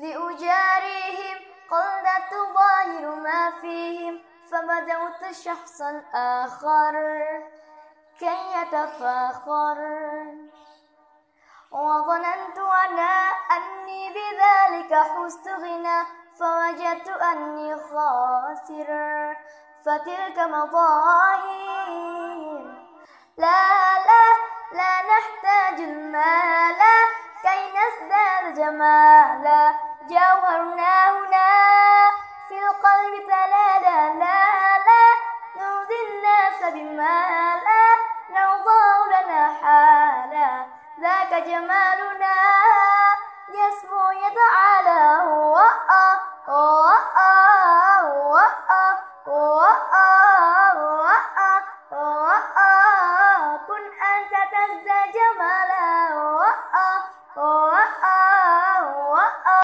لأجاريهم قلت ظاهر ما فيهم فبدوت شخصا آخر كي يتفاخر. وظننت أنا أني بذلك حزت غنى فوجدت أني خاسر. فتلك مظاهر. لا لا لا نحتاج المال كي نزداد جمالا. الله تعالى لا لا نرضي الناس بما لا نرضى لنا حالا. ذاك جمالنا يسمو يتعالى هو كن أنت تزدى جمالا أه، أه، أه.